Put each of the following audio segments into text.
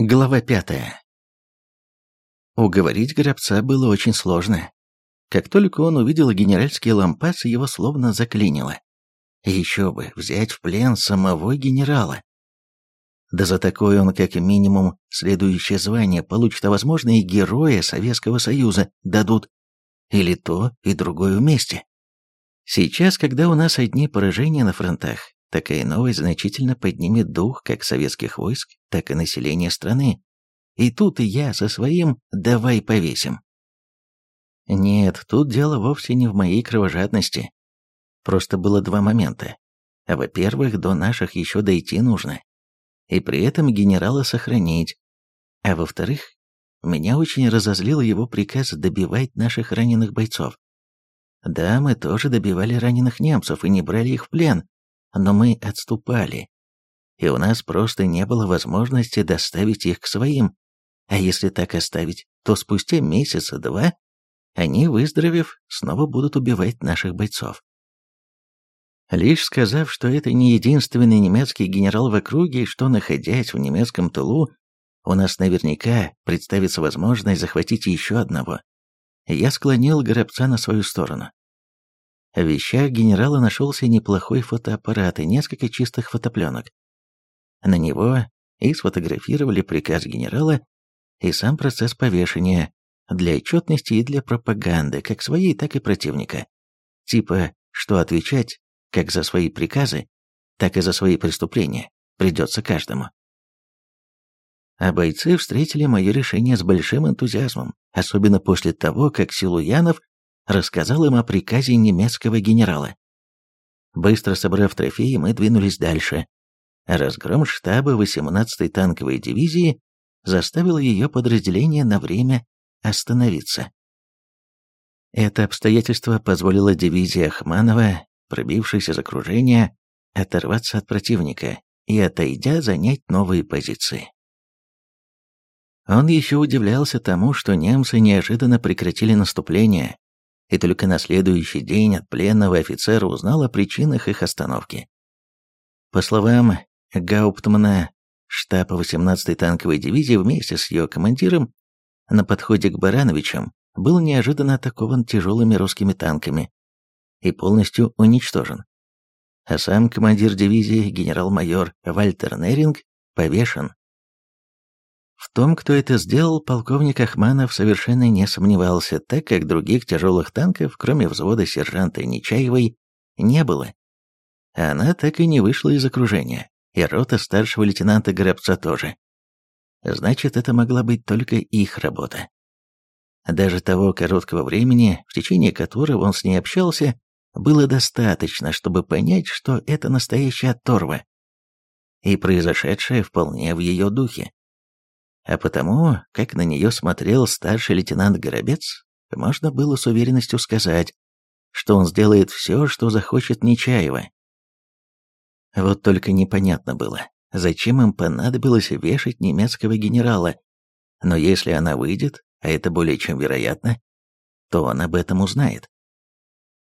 Глава пятая. Уговорить Грабца было очень сложно. Как только он увидел генеральские лампасы, его словно заклинило. Еще бы, взять в плен самого генерала. Да за такое он как минимум следующее звание получит, а возможно и героя Советского Союза дадут. Или то, и другое вместе. Сейчас, когда у нас одни поражения на фронтах, Такая новость значительно поднимет дух как советских войск, так и населения страны. И тут и я со своим «давай повесим». Нет, тут дело вовсе не в моей кровожадности. Просто было два момента. Во-первых, до наших еще дойти нужно. И при этом генерала сохранить. А во-вторых, меня очень разозлил его приказ добивать наших раненых бойцов. Да, мы тоже добивали раненых немцев и не брали их в плен, но мы отступали, и у нас просто не было возможности доставить их к своим. А если так оставить, то спустя месяца-два они, выздоровев, снова будут убивать наших бойцов. Лишь сказав, что это не единственный немецкий генерал в округе, что, находясь в немецком тылу, у нас наверняка представится возможность захватить еще одного, я склонил Горобца на свою сторону. В вещах генерала нашелся неплохой фотоаппарат и несколько чистых фотопленок. На него и сфотографировали приказ генерала и сам процесс повешения для отчетности и для пропаганды как своей, так и противника. Типа, что отвечать как за свои приказы, так и за свои преступления придется каждому. А бойцы встретили мое решение с большим энтузиазмом, особенно после того, как Силуянов рассказал им о приказе немецкого генерала. Быстро собрав трофеи, мы двинулись дальше. Разгром штаба 18-й танковой дивизии заставил ее подразделение на время остановиться. Это обстоятельство позволило дивизии Ахманова, пробившейся из окружения, оторваться от противника и, отойдя, занять новые позиции. Он еще удивлялся тому, что немцы неожиданно прекратили наступление, и только на следующий день от пленного офицера узнал о причинах их остановки. По словам Гауптмана, штаба 18-й танковой дивизии вместе с ее командиром на подходе к Барановичам был неожиданно атакован тяжелыми русскими танками и полностью уничтожен. А сам командир дивизии, генерал-майор Вальтер Неринг, повешен. В том, кто это сделал, полковник Ахманов совершенно не сомневался, так как других тяжелых танков, кроме взвода сержанта Нечаевой, не было. Она так и не вышла из окружения, и рота старшего лейтенанта Горобца тоже. Значит, это могла быть только их работа. Даже того короткого времени, в течение которого он с ней общался, было достаточно, чтобы понять, что это настоящая оторва. И произошедшее вполне в ее духе. А потому, как на нее смотрел старший лейтенант Горобец, можно было с уверенностью сказать, что он сделает все, что захочет Нечаева. Вот только непонятно было, зачем им понадобилось вешать немецкого генерала, но если она выйдет, а это более чем вероятно, то он об этом узнает.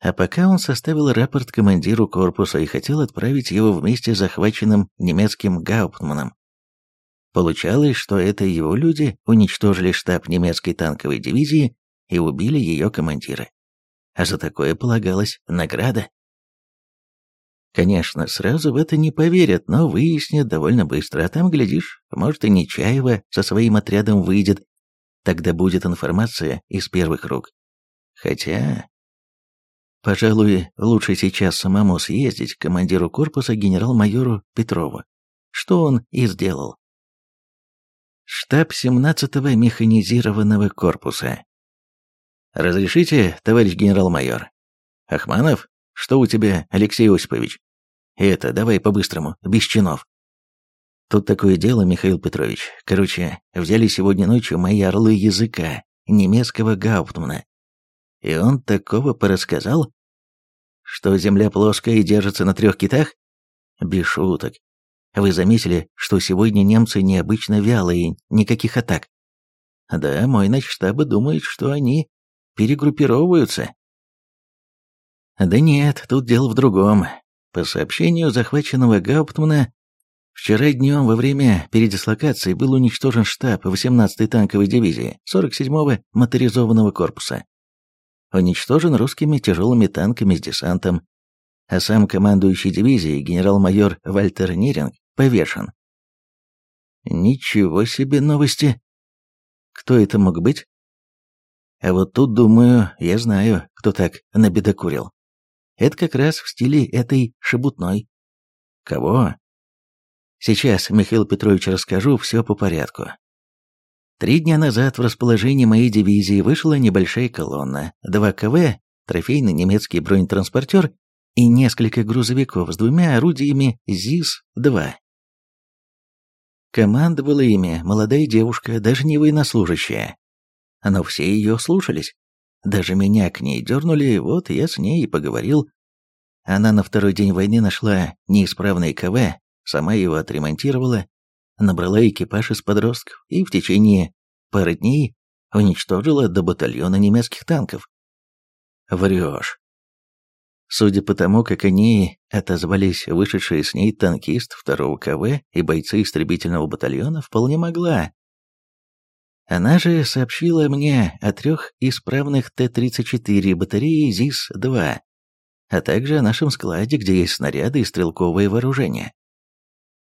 А пока он составил рапорт командиру корпуса и хотел отправить его вместе с захваченным немецким гауптманом, Получалось, что это его люди уничтожили штаб немецкой танковой дивизии и убили ее командира. А за такое полагалась награда. Конечно, сразу в это не поверят, но выяснят довольно быстро, а там, глядишь, может и Нечаева со своим отрядом выйдет. Тогда будет информация из первых рук. Хотя... Пожалуй, лучше сейчас самому съездить к командиру корпуса генерал-майору Петрову, что он и сделал штаб 17-го механизированного корпуса. «Разрешите, товарищ генерал-майор?» «Ахманов? Что у тебя, Алексей Осипович?» «Это, давай по-быстрому, без чинов». «Тут такое дело, Михаил Петрович. Короче, взяли сегодня ночью мои орлы языка, немецкого гауптмана. И он такого порассказал, что земля плоская и держится на трех китах? Без шуток. Вы заметили, что сегодня немцы необычно вялые, никаких атак? Да, мой начштаба думает, что они перегруппировываются. Да нет, тут дело в другом. По сообщению захваченного Гауптмана, Вчера днем во время передислокации был уничтожен штаб 18-й танковой дивизии 47-го моторизованного корпуса. Уничтожен русскими тяжелыми танками с десантом, а сам командующий дивизией генерал-майор Вальтер Неринг повешен. Ничего себе новости. Кто это мог быть? А вот тут, думаю, я знаю, кто так набедокурил. Это как раз в стиле этой шебутной. Кого? Сейчас, Михаил Петрович, расскажу все по порядку. Три дня назад в расположении моей дивизии вышла небольшая колонна, два КВ, трофейный немецкий бронетранспортер и несколько грузовиков с двумя орудиями ЗИС-2. Командовала ими молодая девушка, даже не военнослужащая. Но все ее слушались. Даже меня к ней дернули, вот я с ней и поговорил. Она на второй день войны нашла неисправный КВ, сама его отремонтировала, набрала экипаж из подростков и в течение пары дней уничтожила до батальона немецких танков. Врешь. Судя по тому, как они отозвались вышедшие с ней танкист второго КВ и бойцы истребительного батальона, вполне могла. Она же сообщила мне о трех исправных Т-34 батареи ЗИС-2, а также о нашем складе, где есть снаряды и стрелковое вооружение.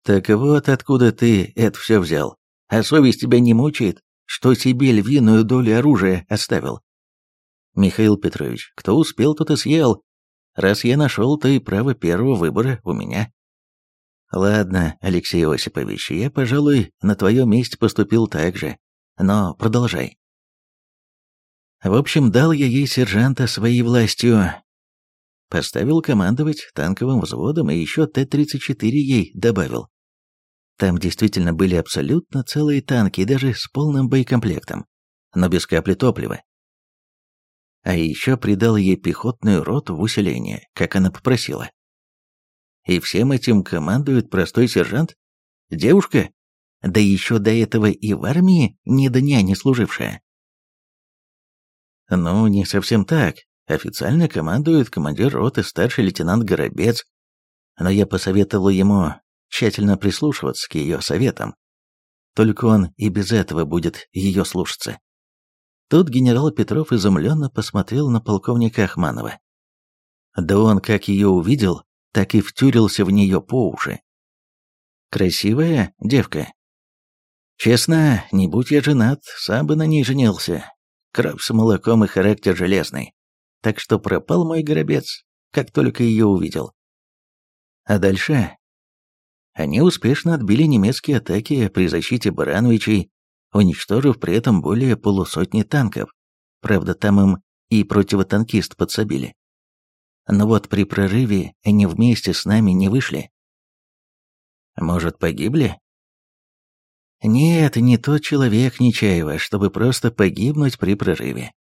Так вот откуда ты это все взял. А совесть тебя не мучает, что себе львиную долю оружия оставил? Михаил Петрович, кто успел, тот и съел. Раз я нашел, то и право первого выбора у меня. Ладно, Алексей Осипович, я, пожалуй, на твоем месте поступил так же. Но продолжай. В общем, дал я ей сержанта своей властью. Поставил командовать танковым взводом и еще Т-34 ей добавил. Там действительно были абсолютно целые танки, даже с полным боекомплектом, но без капли топлива. А еще придал ей пехотную роту в усиление, как она попросила. И всем этим командует простой сержант? Девушка? Да еще до этого и в армии ни дня не служившая. Ну, не совсем так. Официально командует командир роты старший лейтенант Горобец, но я посоветовал ему тщательно прислушиваться к ее советам. Только он и без этого будет ее слушаться. Тут генерал Петров изумленно посмотрел на полковника Ахманова. Да он как ее увидел, так и втюрился в нее по уши. Красивая девка. Честно, не будь я женат, сам бы на ней женился. Кровь с молоком и характер железный. Так что пропал мой горобец, как только ее увидел. А дальше они успешно отбили немецкие атаки при защите Барановичей, уничтожив при этом более полусотни танков. Правда, там им и противотанкист подсобили. Но вот при прорыве они вместе с нами не вышли. Может, погибли? Нет, не тот человек Нечаева, чтобы просто погибнуть при прорыве.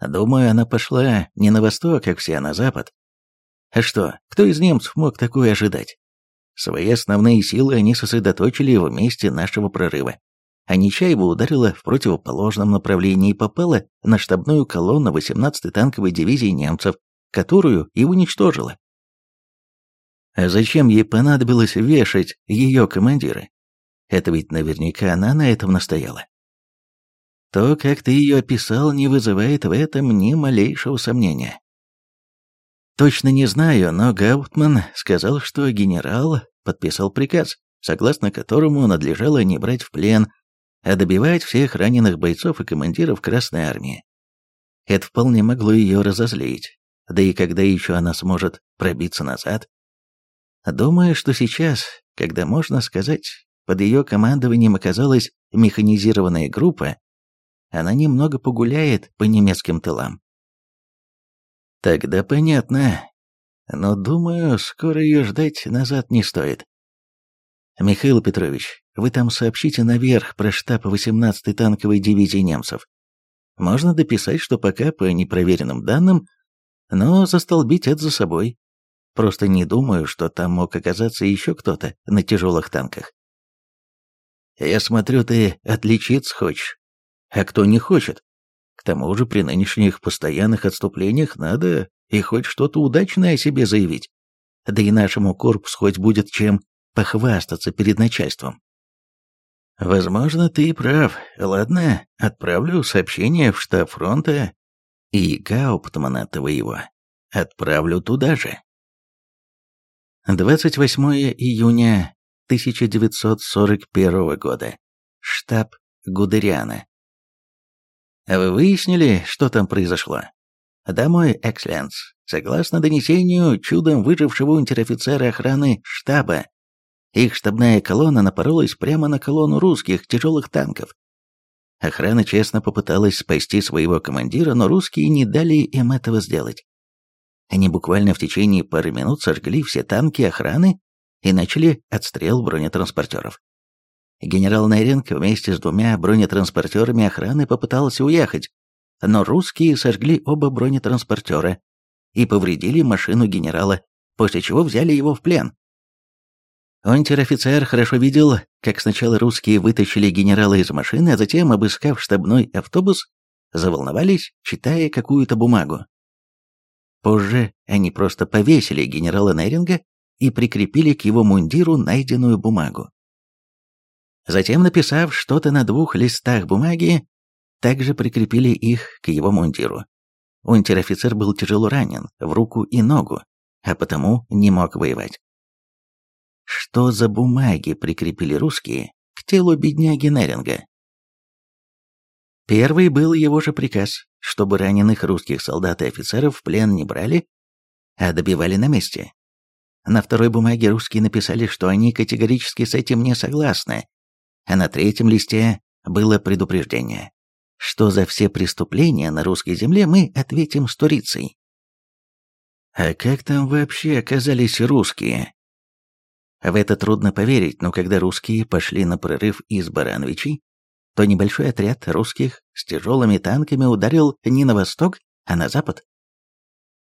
Думаю, она пошла не на восток, как все, а на запад. А что, кто из немцев мог такое ожидать? Свои основные силы они сосредоточили в месте нашего прорыва. А Нечаева ударила в противоположном направлении и попала на штабную колонну 18-й танковой дивизии немцев, которую и уничтожила. А зачем ей понадобилось вешать ее командира? Это ведь наверняка она на этом настояла. То, как ты ее описал, не вызывает в этом ни малейшего сомнения. Точно не знаю, но Гауптман сказал, что генерал подписал приказ, согласно которому надлежало не брать в плен, а добивать всех раненых бойцов и командиров Красной Армии. Это вполне могло ее разозлить, да и когда еще она сможет пробиться назад? Думаю, что сейчас, когда, можно сказать, под ее командованием оказалась механизированная группа, она немного погуляет по немецким тылам. Тогда понятно. Но, думаю, скоро ее ждать назад не стоит. Михаил Петрович, вы там сообщите наверх про штаб 18-й танковой дивизии немцев. Можно дописать, что пока по непроверенным данным, но застолбить это за собой. Просто не думаю, что там мог оказаться еще кто-то на тяжелых танках. Я смотрю, ты отличиться хочешь. А кто не хочет? К тому же при нынешних постоянных отступлениях надо и хоть что-то удачное о себе заявить. Да и нашему корпусу хоть будет чем похвастаться перед начальством. Возможно, ты прав. Ладно, отправлю сообщение в штаб фронта и Гауптмана твоего. Отправлю туда же. 28 июня 1941 года. Штаб Гудериана. Вы выяснили, что там произошло? Домой, экселленс. Согласно донесению чудом выжившего унтер-офицера охраны штаба, их штабная колонна напоролась прямо на колонну русских тяжелых танков. Охрана честно попыталась спасти своего командира, но русские не дали им этого сделать. Они буквально в течение пары минут сожгли все танки охраны и начали отстрел бронетранспортеров. Генерал Неринг вместе с двумя бронетранспортерами охраны попытался уехать, но русские сожгли оба бронетранспортера и повредили машину генерала, после чего взяли его в плен. Унтер-офицер хорошо видел, как сначала русские вытащили генерала из машины, а затем, обыскав штабной автобус, заволновались, читая какую-то бумагу. Позже они просто повесили генерала Неринга и прикрепили к его мундиру найденную бумагу. Затем, написав что-то на двух листах бумаги, также прикрепили их к его мундиру. Унтер-офицер был тяжело ранен в руку и ногу, а потому не мог воевать. Что за бумаги прикрепили русские к телу бедняги Неринга? Первый был его же приказ, чтобы раненых русских солдат и офицеров в плен не брали, а добивали на месте. На второй бумаге русские написали, что они категорически с этим не согласны, а на третьем листе было предупреждение, что за все преступления на русской земле мы ответим сторицей. А как там вообще оказались русские? В это трудно поверить, но когда русские пошли на прорыв из Барановичей, то небольшой отряд русских с тяжелыми танками ударил не на восток, а на запад.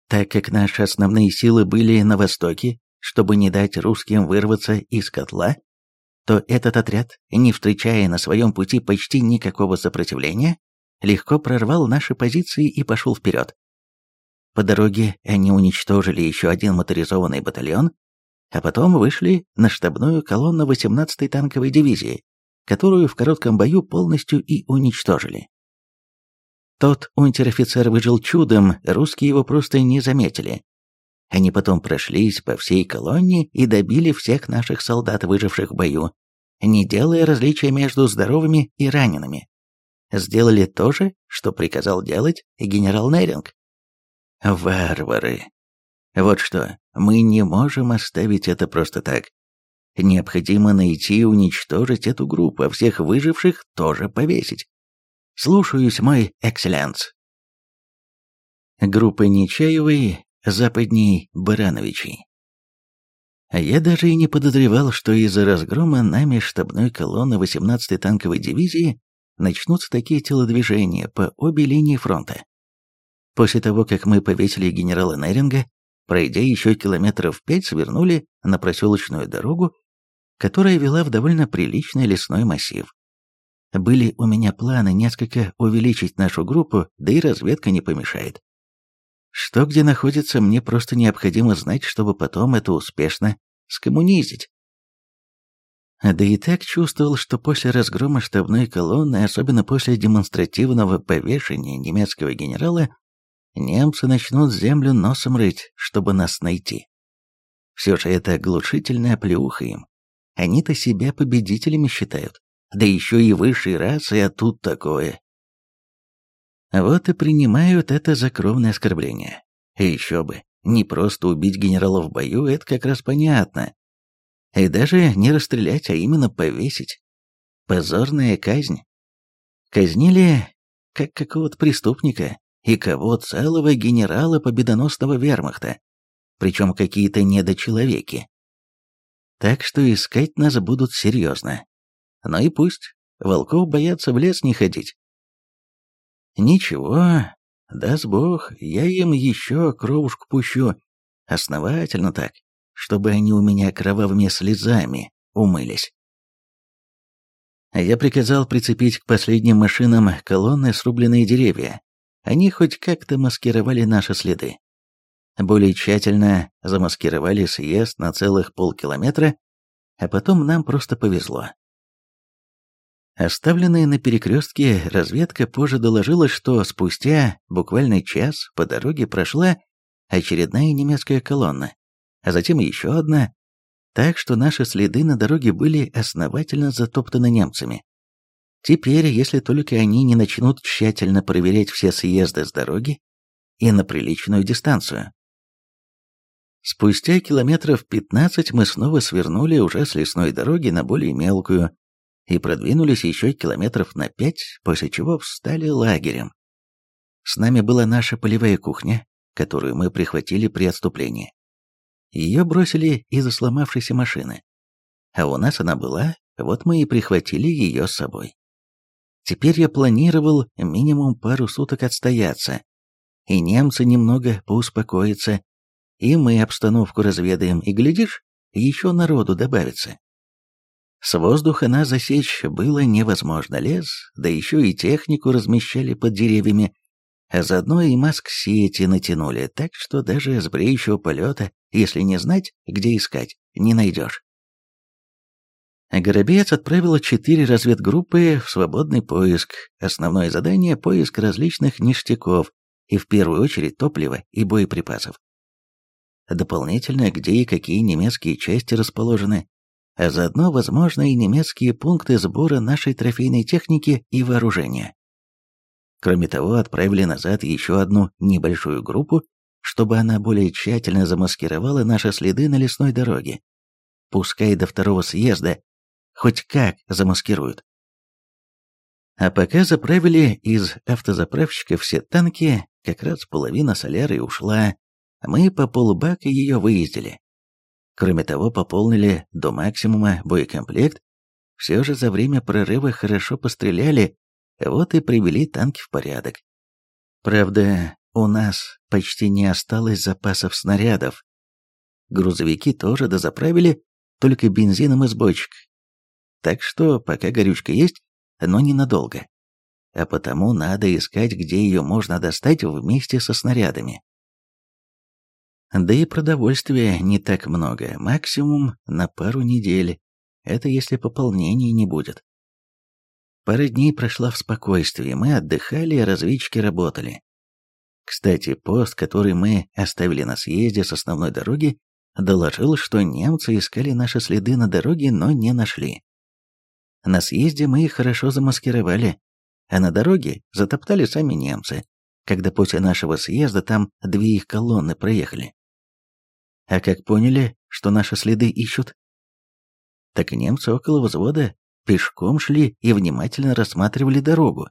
Так как наши основные силы были на востоке, чтобы не дать русским вырваться из котла, то этот отряд, не встречая на своем пути почти никакого сопротивления, легко прорвал наши позиции и пошел вперед. По дороге они уничтожили еще один моторизованный батальон, а потом вышли на штабную колонну 18-й танковой дивизии, которую в коротком бою полностью и уничтожили. Тот унтер-офицер выжил чудом, русские его просто не заметили. Они потом прошлись по всей колонне и добили всех наших солдат, выживших в бою, не делая различия между здоровыми и ранеными. Сделали то же, что приказал делать генерал Неринг. Варвары. Вот что, мы не можем оставить это просто так. Необходимо найти и уничтожить эту группу, а всех выживших тоже повесить. Слушаюсь, мой экселленс. Группа Нечаевой, западней Барановичей. Я даже и не подозревал, что из-за разгрома нами штабной колонны 18-й танковой дивизии начнутся такие телодвижения по обе линии фронта. После того, как мы повесили генерала Неринга, Пройдя еще километров пять, свернули на проселочную дорогу, которая вела в довольно приличный лесной массив. Были у меня планы несколько увеличить нашу группу, да и разведка не помешает. Что где находится, мне просто необходимо знать, чтобы потом это успешно скоммунизить. Да и так чувствовал, что после разгрома штабной колонны, особенно после демонстративного повешения немецкого генерала, немцы начнут землю носом рыть, чтобы нас найти. Все же это оглушительная плюха им. Они-то себя победителями считают, да еще и высшей расы, а тут такое. Вот и принимают это за кровное оскорбление. И еще бы, не просто убить генерала в бою, это как раз понятно. И даже не расстрелять, а именно повесить. Позорная казнь. Казнили как какого-то преступника, и кого целого генерала победоносного вермахта, причем какие-то недочеловеки. Так что искать нас будут серьезно. Ну и пусть, волков боятся в лес не ходить. Ничего, даст бог, я им еще кровушку пущу, основательно так, чтобы они у меня кровавыми слезами умылись. Я приказал прицепить к последним машинам колонны срубленные деревья, они хоть как-то маскировали наши следы. Более тщательно замаскировали съезд на целых полкилометра, А потом нам просто повезло. Оставленная на перекрестке разведка позже доложила, что спустя буквально час по дороге прошла очередная немецкая колонна, а затем еще одна, так что наши следы на дороге были основательно затоптаны немцами. Теперь, если только они не начнут тщательно проверять все съезды с дороги и на приличную дистанцию. Спустя километров 15 мы снова свернули уже с лесной дороги на более мелкую, и продвинулись еще километров на пять, после чего встали лагерем. С нами была наша полевая кухня, которую мы прихватили при отступлении. Ее бросили из-за сломавшейся машины. А у нас она была, вот мы и прихватили ее с собой. Теперь я планировал минимум пару суток отстояться, и немцы немного поуспокоятся, и мы обстановку разведаем, и, глядишь, еще народу добавится. С воздуха нас засечь было невозможно. Лес, да еще и технику размещали под деревьями, а заодно и маск-сети натянули, так что даже с бреющего полета, если не знать, где искать, не найдешь. Горобец отправила четыре разведгруппы в свободный поиск. Основное задание – поиск различных ништяков и в первую очередь топлива и боеприпасов. Дополнительно, где и какие немецкие части расположены, а заодно, возможно, и немецкие пункты сбора нашей трофейной техники и вооружения. Кроме того, отправили назад еще одну небольшую группу, чтобы она более тщательно замаскировала наши следы на лесной дороге. Пускай до второго съезда хоть как замаскируют. А пока заправили из автозаправщика все танки, как раз половина соляры ушла, мы по полбака ее выездили. Кроме того, пополнили до максимума боекомплект. Все же за время прорыва хорошо постреляли, вот и привели танки в порядок. Правда, у нас почти не осталось запасов снарядов. Грузовики тоже дозаправили, только бензином из бочек. Так что пока горючка есть, но ненадолго. А потому надо искать, где ее можно достать вместе со снарядами. Да и продовольствия не так много, максимум на пару недель. Это если пополнений не будет. Пара дней прошла в спокойствии, мы отдыхали, а разведчики работали. Кстати, пост, который мы оставили на съезде с основной дороги, доложил, что немцы искали наши следы на дороге, но не нашли. На съезде мы их хорошо замаскировали, а на дороге затоптали сами немцы, когда после нашего съезда там две их колонны проехали. А как поняли, что наши следы ищут? Так немцы около взвода пешком шли и внимательно рассматривали дорогу.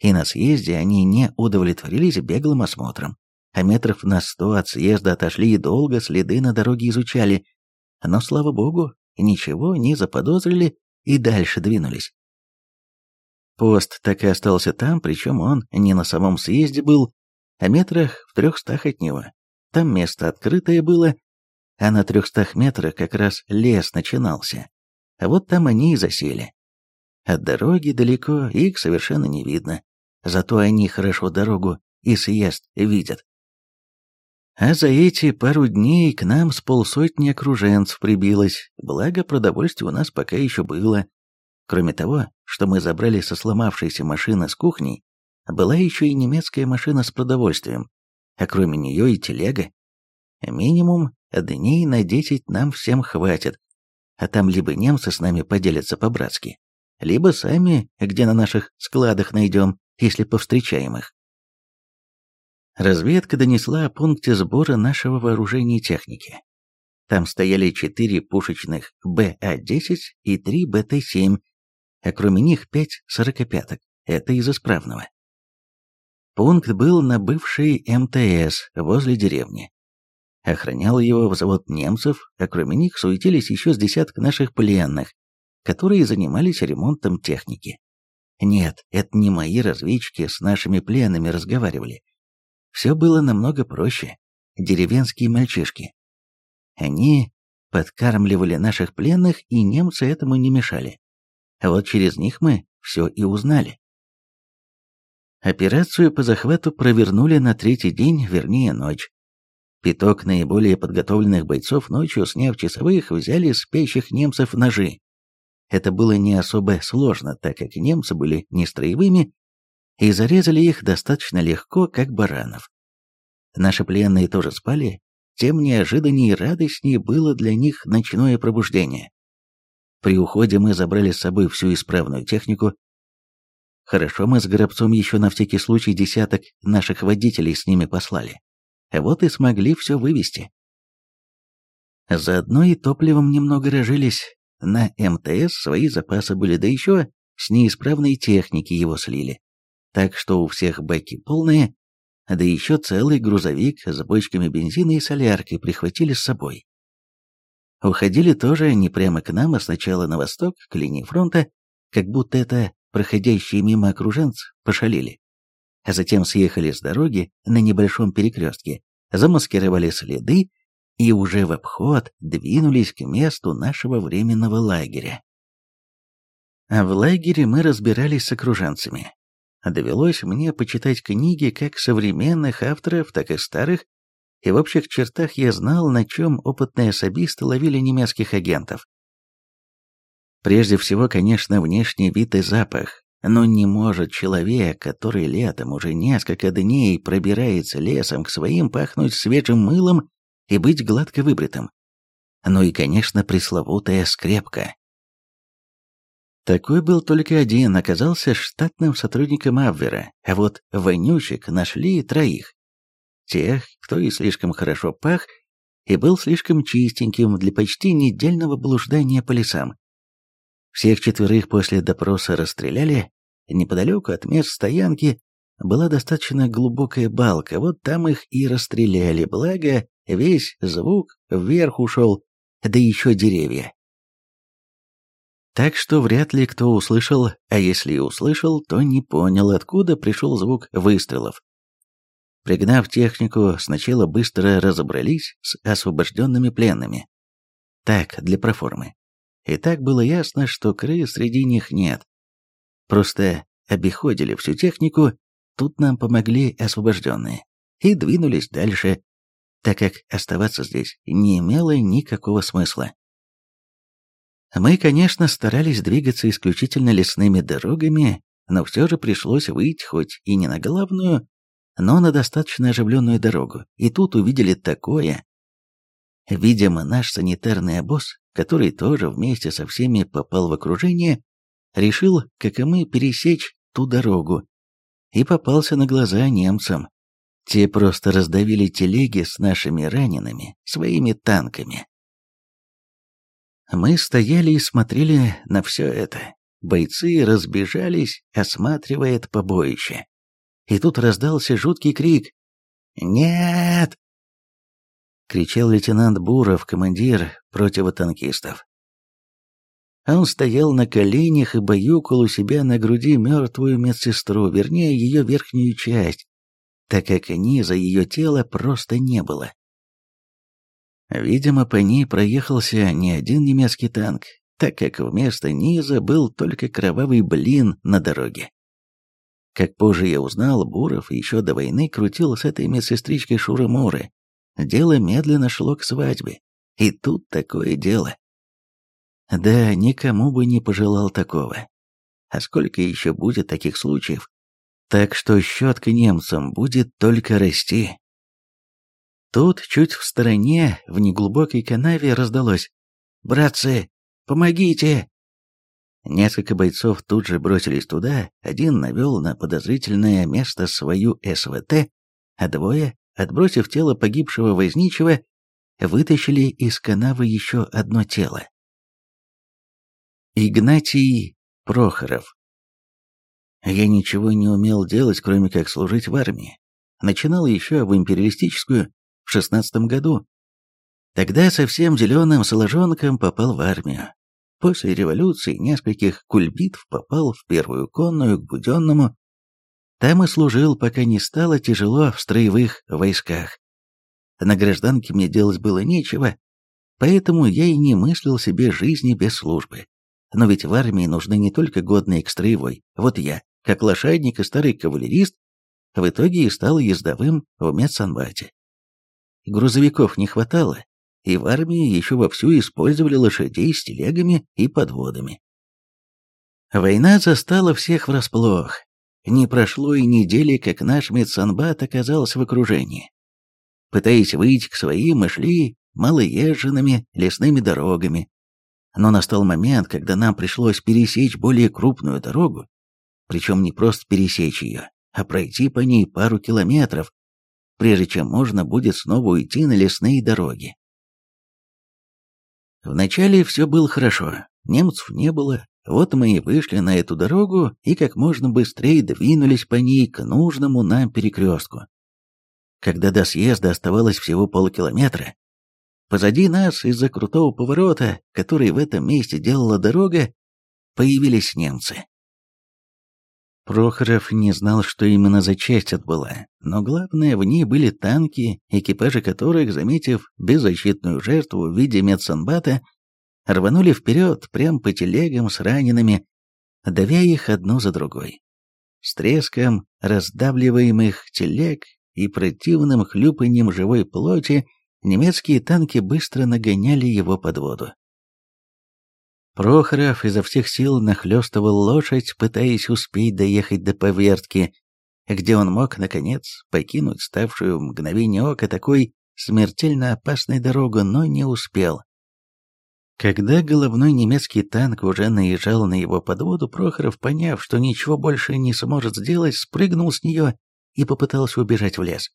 И на съезде они не удовлетворились беглым осмотром, а метров на сто от съезда отошли и долго следы на дороге изучали, но, слава богу, ничего не заподозрили и дальше двинулись. Пост так и остался там, причем он не на самом съезде был, а метрах в трехстах от него. Там место открытое было, а на трехстах метрах как раз лес начинался. А вот там они и засели. От дороги далеко, их совершенно не видно. Зато они хорошо дорогу и съезд видят. А за эти пару дней к нам с полсотни окруженцев прибилось, благо продовольствие у нас пока еще было. Кроме того, что мы забрали со сломавшейся машины с кухней, была еще и немецкая машина с продовольствием, а кроме нее и телега. Минимум дней на десять нам всем хватит, а там либо немцы с нами поделятся по-братски, либо сами где на наших складах найдем, если повстречаем их. Разведка донесла о пункте сбора нашего вооружения и техники. Там стояли четыре пушечных БА-10 и три БТ-7, а кроме них пять сорокопяток, это из исправного. Пункт был на бывшей МТС возле деревни. Охранял его взвод немцев, а кроме них суетились еще с десяток наших пленных, которые занимались ремонтом техники. Нет, это не мои разведчики с нашими пленными разговаривали. Все было намного проще. Деревенские мальчишки. Они подкармливали наших пленных, и немцы этому не мешали. А вот через них мы все и узнали. Операцию по захвату провернули на третий день, вернее ночь. Пяток наиболее подготовленных бойцов ночью, сняв часовых, взяли спящих немцев ножи. Это было не особо сложно, так как немцы были не строевыми, и зарезали их достаточно легко, как баранов. Наши пленные тоже спали, тем неожиданнее и радостнее было для них ночное пробуждение. При уходе мы забрали с собой всю исправную технику. Хорошо мы с Горобцом еще на всякий случай десяток наших водителей с ними послали. Вот и смогли все вывести. Заодно и топливом немного разжились. На МТС свои запасы были, да еще с неисправной техники его слили. Так что у всех баки полные, да еще целый грузовик с бочками бензина и солярки прихватили с собой. Уходили тоже не прямо к нам, а сначала на восток, к линии фронта, как будто это проходящие мимо окруженцы пошалили. А затем съехали с дороги на небольшом перекрестке, замаскировали следы и уже в обход двинулись к месту нашего временного лагеря. А в лагере мы разбирались с окруженцами. Довелось мне почитать книги как современных авторов, так и старых, и в общих чертах я знал, на чем опытные особисты ловили немецких агентов. Прежде всего, конечно, внешний вид и запах, но не может человек, который летом уже несколько дней пробирается лесом к своим, пахнуть свежим мылом и быть гладко выбритым. Ну и, конечно, пресловутая скрепка. Такой был только один, оказался штатным сотрудником Абвера, а вот вонючек нашли троих. Тех, кто и слишком хорошо пах, и был слишком чистеньким для почти недельного блуждания по лесам. Всех четверых после допроса расстреляли. Неподалеку от мест стоянки была достаточно глубокая балка, вот там их и расстреляли, благо весь звук вверх ушел, да еще деревья. Так что вряд ли кто услышал, а если и услышал, то не понял, откуда пришел звук выстрелов. Пригнав технику, сначала быстро разобрались с освобожденными пленными. Так, для проформы. И так было ясно, что крыс среди них нет. Просто обиходили всю технику, тут нам помогли освобожденные, и двинулись дальше, так как оставаться здесь не имело никакого смысла. Мы, конечно, старались двигаться исключительно лесными дорогами, но все же пришлось выйти хоть и не на главную, но на достаточно оживленную дорогу, и тут увидели такое. Видимо, наш санитарный обоз, который тоже вместе со всеми попал в окружение, решил, как и мы, пересечь ту дорогу, и попался на глаза немцам. Те просто раздавили телеги с нашими ранеными своими танками. Мы стояли и смотрели на все это. Бойцы разбежались, осматривая это побоище. И тут раздался жуткий крик «Нет!» кричал лейтенант Буров, командир противотанкистов. Он стоял на коленях и баюкал у себя на груди мертвую медсестру, вернее, ее верхнюю часть, так как низа ее тела просто не было. Видимо, по ней проехался не один немецкий танк, так как вместо низа был только кровавый блин на дороге. Как позже я узнал, Буров еще до войны крутил с этой медсестричкой Шуры-Муры. Дело медленно шло к свадьбе. И тут такое дело. Да, никому бы не пожелал такого. А сколько еще будет таких случаев? Так что счет к немцам будет только расти. Тут, чуть в стороне, в неглубокой канаве раздалось «Братцы, помогите!» Несколько бойцов тут же бросились туда, один навел на подозрительное место свою СВТ, а двое, отбросив тело погибшего возничего, вытащили из канавы еще одно тело. Игнатий Прохоров Я ничего не умел делать, кроме как служить в армии. Начинал еще в империалистическую, в шестнадцатом году. Тогда совсем зеленым соложонком попал в армию. После революции нескольких кульбитов попал в первую конную к Буденному. Там и служил, пока не стало тяжело в строевых войсках. На гражданке мне делать было нечего, поэтому я и не мыслил себе жизни без службы. Но ведь в армии нужны не только годные к строевой. Вот я, как лошадник и старый кавалерист, в итоге и стал ездовым в медсанбате. Грузовиков не хватало, и в армии еще вовсю использовали лошадей с телегами и подводами. Война застала всех врасплох. Не прошло и недели, как наш медсанбат оказался в окружении. Пытаясь выйти к своим, мы шли малоезженными лесными дорогами. Но настал момент, когда нам пришлось пересечь более крупную дорогу, причем не просто пересечь ее, а пройти по ней пару километров, прежде чем можно будет снова уйти на лесные дороги. Вначале все было хорошо, немцев не было, вот мы и вышли на эту дорогу и как можно быстрее двинулись по ней к нужному нам перекрестку. Когда до съезда оставалось всего полкилометра, позади нас из-за крутого поворота, который в этом месте делала дорога, появились немцы. Прохоров не знал, что именно за часть отбыла, но главное, в ней были танки, экипажи которых, заметив беззащитную жертву в виде медсанбата, рванули вперед, прямо по телегам с ранеными, давя их одну за другой. С треском раздавливаемых телег и противным хлюпаньем живой плоти немецкие танки быстро нагоняли его под воду. Прохоров изо всех сил нахлёстывал лошадь, пытаясь успеть доехать до повертки, где он мог, наконец, покинуть ставшую в мгновение ока такой смертельно опасной дорогу, но не успел. Когда головной немецкий танк уже наезжал на его подводу, Прохоров, поняв, что ничего больше не сможет сделать, спрыгнул с нее и попытался убежать в лес.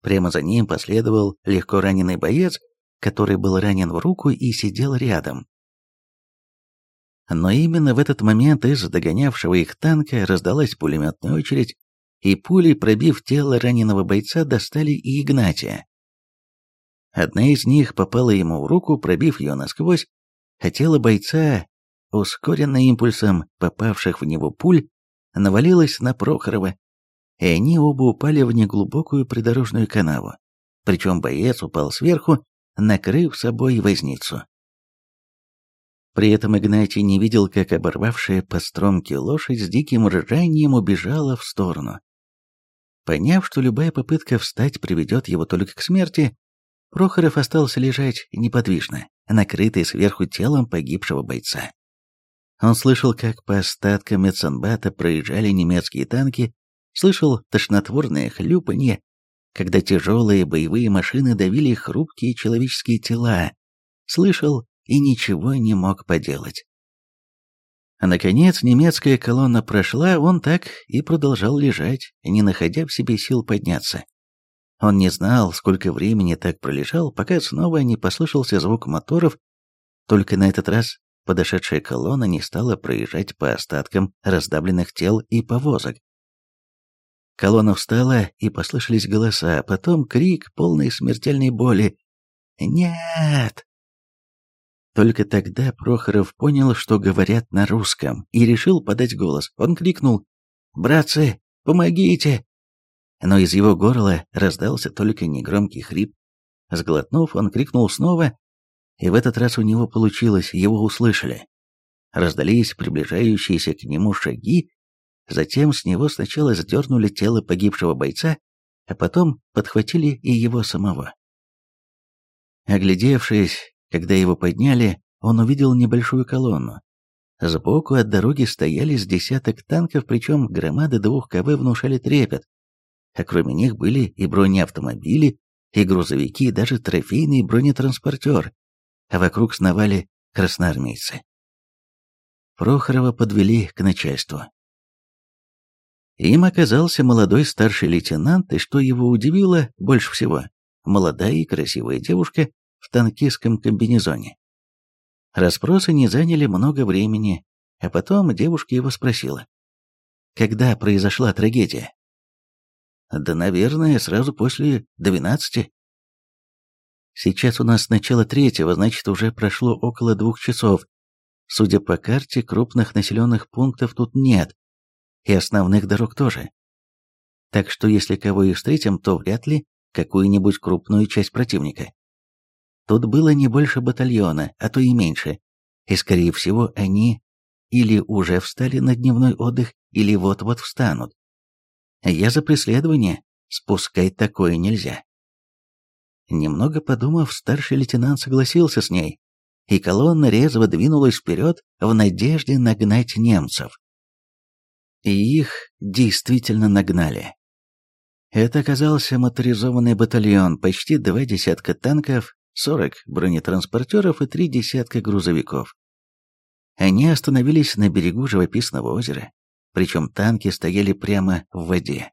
Прямо за ним последовал легко раненый боец, который был ранен в руку и сидел рядом. Но именно в этот момент из догонявшего их танка раздалась пулеметная очередь, и пули, пробив тело раненого бойца, достали и Игнатия. Одна из них попала ему в руку, пробив ее насквозь, а тело бойца, ускоренное импульсом попавших в него пуль, навалилось на Прохорова, и они оба упали в неглубокую придорожную канаву. Причем боец упал сверху, накрыв собой возницу. При этом Игнатий не видел, как оборвавшая по стромке лошадь с диким ржанием убежала в сторону. Поняв, что любая попытка встать приведет его только к смерти, Прохоров остался лежать неподвижно, накрытый сверху телом погибшего бойца. Он слышал, как по остаткам Меценбата проезжали немецкие танки, слышал тошнотворное хлюпанье, когда тяжелые боевые машины давили хрупкие человеческие тела, слышал и ничего не мог поделать. А наконец немецкая колонна прошла, он так и продолжал лежать, не находя в себе сил подняться. Он не знал, сколько времени так пролежал, пока снова не послышался звук моторов, только на этот раз подошедшая колонна не стала проезжать по остаткам раздавленных тел и повозок. Колонна встала, и послышались голоса, потом крик, полный смертельной боли. «Нет!» Только тогда Прохоров понял, что говорят на русском, и решил подать голос. Он крикнул «Братцы, помогите!» Но из его горла раздался только негромкий хрип. Сглотнув, он крикнул снова, и в этот раз у него получилось, его услышали. Раздались приближающиеся к нему шаги, затем с него сначала сдернули тело погибшего бойца, а потом подхватили и его самого. Оглядевшись, когда его подняли, он увидел небольшую колонну. Сбоку от дороги стояли с десяток танков, причем громады двух КВ внушали трепет. А кроме них были и бронеавтомобили, и грузовики, и даже трофейный бронетранспортер, а вокруг сновали красноармейцы. Прохорова подвели к начальству. Им оказался молодой старший лейтенант, и что его удивило больше всего, молодая и красивая девушка в танкистском комбинезоне. Распросы не заняли много времени, а потом девушка его спросила, когда произошла трагедия. Да, наверное, сразу после двенадцати. Сейчас у нас начало третьего, значит, уже прошло около двух часов. Судя по карте, крупных населенных пунктов тут нет, и основных дорог тоже. Так что если кого и встретим, то вряд ли какую-нибудь крупную часть противника. Тут было не больше батальона, а то и меньше. И, скорее всего, они или уже встали на дневной отдых, или вот-вот встанут. Я за преследование, спускать такое нельзя. Немного подумав, старший лейтенант согласился с ней, и колонна резво двинулась вперед в надежде нагнать немцев. И их действительно нагнали. Это оказался моторизованный батальон, почти два десятка танков, 40 бронетранспортеров и три десятка грузовиков. Они остановились на берегу живописного озера, причем танки стояли прямо в воде.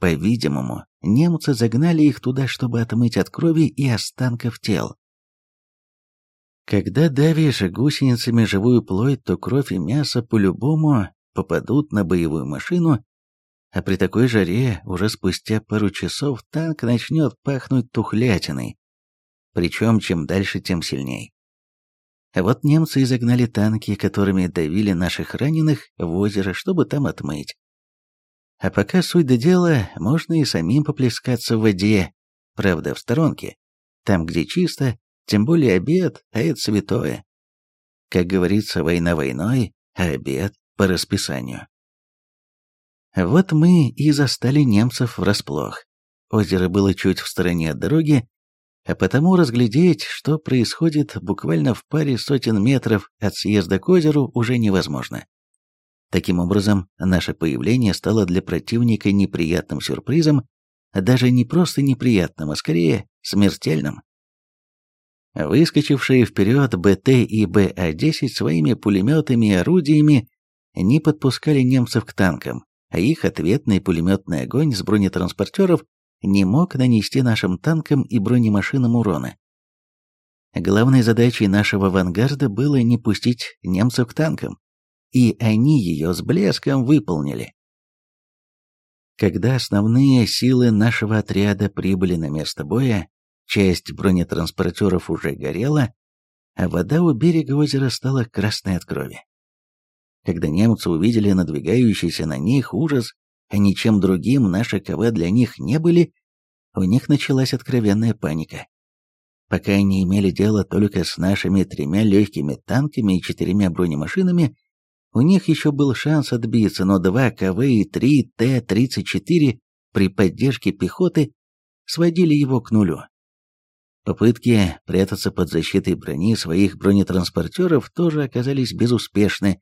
По-видимому, немцы загнали их туда, чтобы отмыть от крови и останков тел. Когда давишь гусеницами живую плоть, то кровь и мясо по-любому попадут на боевую машину, а при такой жаре уже спустя пару часов танк начнет пахнуть тухлятиной. Причем чем дальше, тем сильней. Вот немцы изогнали танки, которыми давили наших раненых в озеро, чтобы там отмыть. А пока суть до дела, можно и самим поплескаться в воде, правда, в сторонке, там, где чисто, тем более обед, а это святое. Как говорится, война войной, а обед по расписанию. Вот мы и застали немцев врасплох. Озеро было чуть в стороне от дороги, а потому разглядеть, что происходит буквально в паре сотен метров от съезда к озеру, уже невозможно. Таким образом, наше появление стало для противника неприятным сюрпризом, даже не просто неприятным, а скорее смертельным. Выскочившие вперед БТ и БА-10 своими пулеметами и орудиями не подпускали немцев к танкам, а их ответный пулеметный огонь с бронетранспортеров не мог нанести нашим танкам и бронемашинам урона. Главной задачей нашего авангарда было не пустить немцев к танкам, и они ее с блеском выполнили. Когда основные силы нашего отряда прибыли на место боя, часть бронетранспортеров уже горела, а вода у берега озера стала красной от крови. Когда немцы увидели надвигающийся на них ужас, ничем другим наши КВ для них не были, у них началась откровенная паника. Пока они имели дело только с нашими тремя легкими танками и четырьмя бронемашинами, у них еще был шанс отбиться, но два КВ и три Т-34 при поддержке пехоты сводили его к нулю. Попытки прятаться под защитой брони своих бронетранспортеров тоже оказались безуспешны,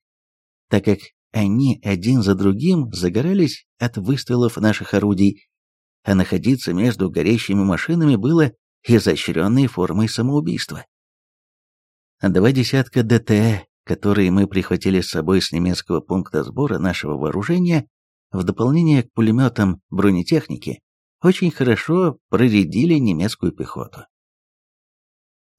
так как они один за другим загорались от выстрелов наших орудий, а находиться между горящими машинами было изощренной формой самоубийства. Два десятка ДТ которые мы прихватили с собой с немецкого пункта сбора нашего вооружения, в дополнение к пулеметам бронетехники, очень хорошо проредили немецкую пехоту.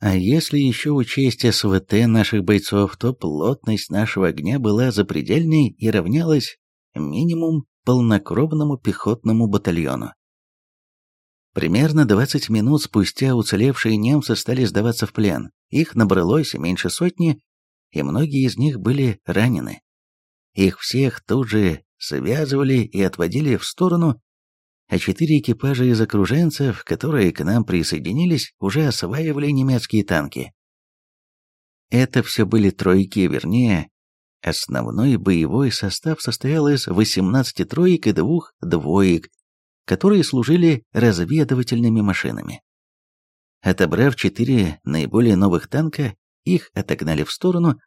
А если еще учесть СВТ наших бойцов, то плотность нашего огня была запредельной и равнялась минимум полнокровному пехотному батальону. Примерно 20 минут спустя уцелевшие немцы стали сдаваться в плен. Их набралось меньше сотни, и многие из них были ранены. Их всех тут же связывали и отводили в сторону, а четыре экипажа из окруженцев, которые к нам присоединились, уже осваивали немецкие танки. Это все были тройки, вернее, основной боевой состав состоял из 18 троек и двух двоек, которые служили разведывательными машинами. Отобрав четыре наиболее новых танка, их отогнали в сторону,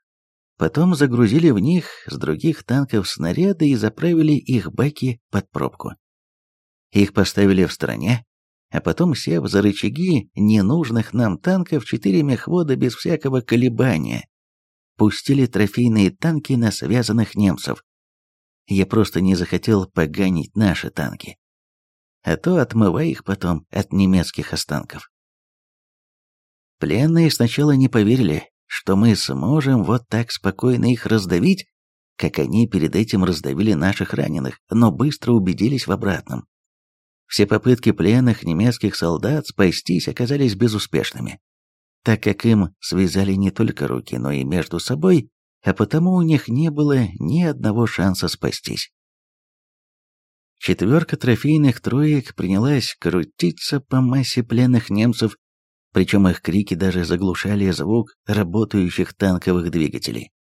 потом загрузили в них с других танков снаряды и заправили их баки под пробку. Их поставили в стороне, а потом, сев за рычаги ненужных нам танков, четыре мехвода без всякого колебания пустили трофейные танки на связанных немцев. Я просто не захотел поганить наши танки. А то отмывай их потом от немецких останков. Пленные сначала не поверили, что мы сможем вот так спокойно их раздавить, как они перед этим раздавили наших раненых, но быстро убедились в обратном. Все попытки пленных немецких солдат спастись оказались безуспешными, так как им связали не только руки, но и между собой, а потому у них не было ни одного шанса спастись. Четверка трофейных троек принялась крутиться по массе пленных немцев, причем их крики даже заглушали звук работающих танковых двигателей.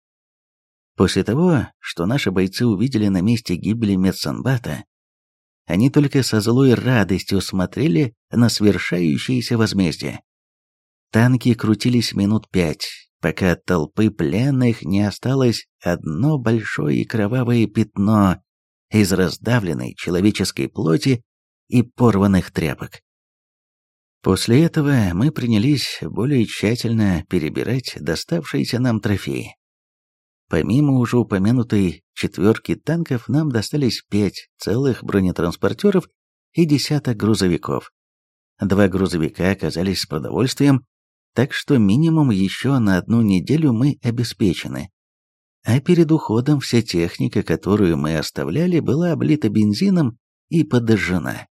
После того, что наши бойцы увидели на месте гибели медсанбата, они только со злой радостью смотрели на свершающееся возмездие. Танки крутились минут пять, пока от толпы пленных не осталось одно большое и кровавое пятно из раздавленной человеческой плоти и порванных тряпок. После этого мы принялись более тщательно перебирать доставшиеся нам трофеи. Помимо уже упомянутой четверки танков, нам достались пять целых бронетранспортеров и десяток грузовиков. Два грузовика оказались с продовольствием, так что минимум еще на одну неделю мы обеспечены. А перед уходом вся техника, которую мы оставляли, была облита бензином и подожжена.